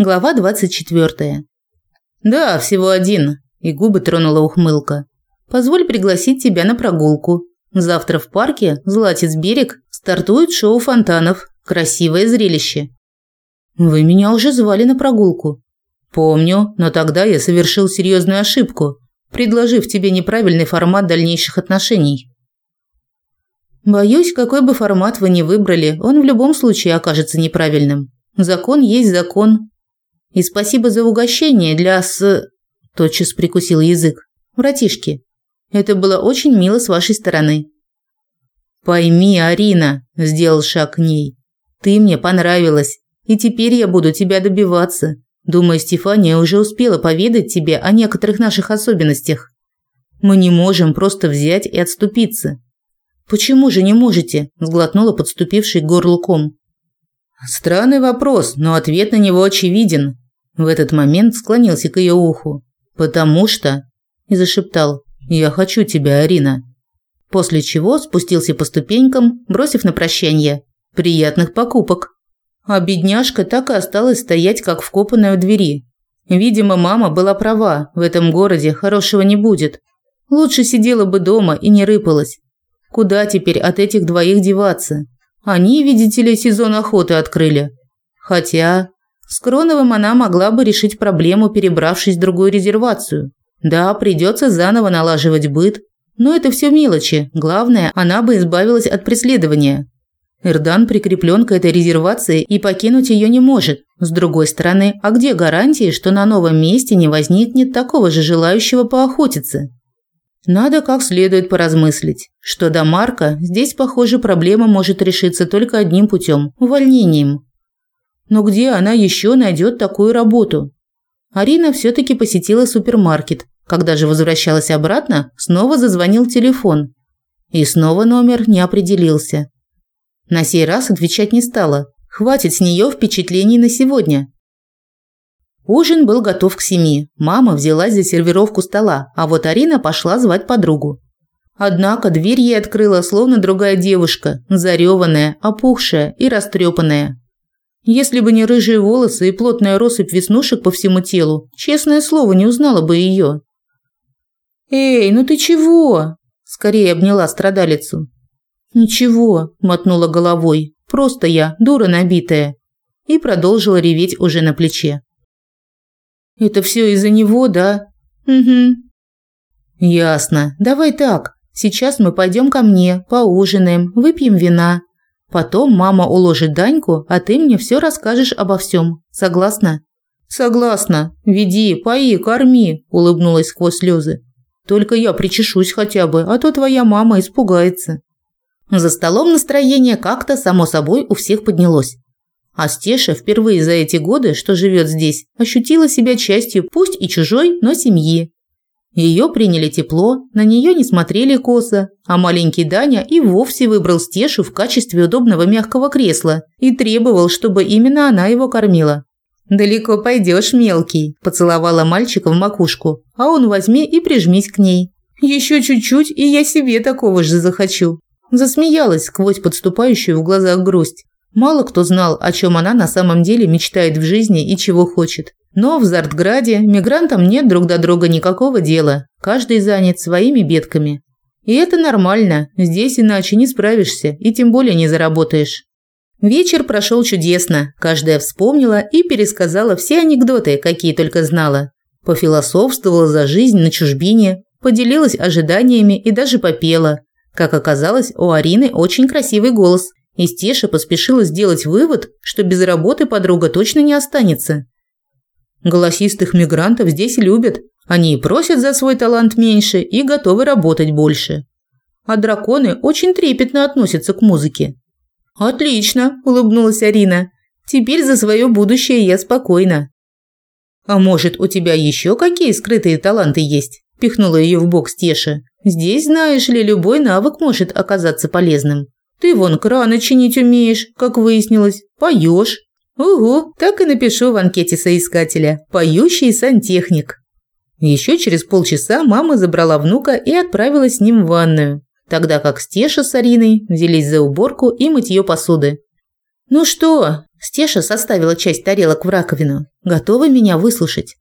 Глава 24. Да, всего один. И губы тронула ухмылка. Позволь пригласить тебя на прогулку. Завтра в парке Златец берег стартует шоу фонтанов. Красивое зрелище. Вы меня уже звали на прогулку. Помню, но тогда я совершил серьезную ошибку, предложив тебе неправильный формат дальнейших отношений. Боюсь, какой бы формат вы ни выбрали, он в любом случае окажется неправильным. Закон есть закон, и спасибо за угощение для с... Тотчас прикусил язык. Братишки, это было очень мило с вашей стороны. Пойми, Арина, сделал шаг к ней. Ты мне понравилась, и теперь я буду тебя добиваться. Думаю, Стефания уже успела поведать тебе о некоторых наших особенностях. Мы не можем просто взять и отступиться. Почему же не можете? сглотнула подступивший к горлу ком. Странный вопрос, но ответ на него очевиден. В этот момент склонился к ее уху. «Потому что...» – и зашептал. «Я хочу тебя, Арина». После чего спустился по ступенькам, бросив на прощание. «Приятных покупок». А бедняжка так и осталась стоять, как вкопанная у двери. Видимо, мама была права, в этом городе хорошего не будет. Лучше сидела бы дома и не рыпалась. Куда теперь от этих двоих деваться? Они, видите ли, сезон охоты открыли. Хотя с Кроновым она могла бы решить проблему, перебравшись в другую резервацию. Да, придется заново налаживать быт, но это все мелочи. Главное, она бы избавилась от преследования. Эрдан прикреплен к этой резервации и покинуть ее не может. С другой стороны, а где гарантии, что на новом месте не возникнет такого же желающего поохотиться? Надо как следует поразмыслить, что до Марка здесь, похоже, проблема может решиться только одним путем – увольнением. Но где она еще найдет такую работу? Арина все-таки посетила супермаркет. Когда же возвращалась обратно, снова зазвонил телефон. И снова номер не определился. На сей раз отвечать не стала. Хватит с нее впечатлений на сегодня. Ужин был готов к семи. Мама взялась за сервировку стола, а вот Арина пошла звать подругу. Однако дверь ей открыла словно другая девушка, зареванная, опухшая и растрепанная. Если бы не рыжие волосы и плотная россыпь веснушек по всему телу, честное слово, не узнала бы ее. «Эй, ну ты чего?» – скорее обняла страдалицу. «Ничего», – мотнула головой, – «просто я, дура набитая». И продолжила реветь уже на плече. Это все из-за него, да? Угу. Ясно. Давай так. Сейчас мы пойдем ко мне, поужинаем, выпьем вина. Потом мама уложит Даньку, а ты мне все расскажешь обо всем. Согласна? Согласна. Веди, пои, корми, улыбнулась сквозь слезы. Только я причешусь хотя бы, а то твоя мама испугается. За столом настроение как-то само собой у всех поднялось. А Стеша впервые за эти годы, что живет здесь, ощутила себя частью пусть и чужой, но семьи. Ее приняли тепло, на нее не смотрели косо, а маленький Даня и вовсе выбрал Стешу в качестве удобного мягкого кресла и требовал, чтобы именно она его кормила. «Далеко пойдешь, мелкий», – поцеловала мальчика в макушку, а он возьми и прижмись к ней. «Еще чуть-чуть, и я себе такого же захочу». Засмеялась сквозь подступающую в глазах грусть. Мало кто знал, о чем она на самом деле мечтает в жизни и чего хочет. Но в Зартграде мигрантам нет друг до друга никакого дела. Каждый занят своими бедками. И это нормально. Здесь иначе не справишься и тем более не заработаешь. Вечер прошел чудесно. Каждая вспомнила и пересказала все анекдоты, какие только знала. Пофилософствовала за жизнь на чужбине, поделилась ожиданиями и даже попела. Как оказалось, у Арины очень красивый голос, и Стеша поспешила сделать вывод, что без работы подруга точно не останется. Голосистых мигрантов здесь любят. Они и просят за свой талант меньше и готовы работать больше. А драконы очень трепетно относятся к музыке. «Отлично», – улыбнулась Арина. «Теперь за свое будущее я спокойна». «А может, у тебя еще какие скрытые таланты есть?» – пихнула ее в бок Стеша. «Здесь, знаешь ли, любой навык может оказаться полезным». Ты вон краны чинить умеешь, как выяснилось, поешь. Угу, так и напишу в анкете соискателя. Поющий сантехник. Еще через полчаса мама забрала внука и отправилась с ним в ванную, тогда как Стеша с Ариной взялись за уборку и мытье посуды. «Ну что?» Стеша составила часть тарелок в раковину. Готова меня выслушать.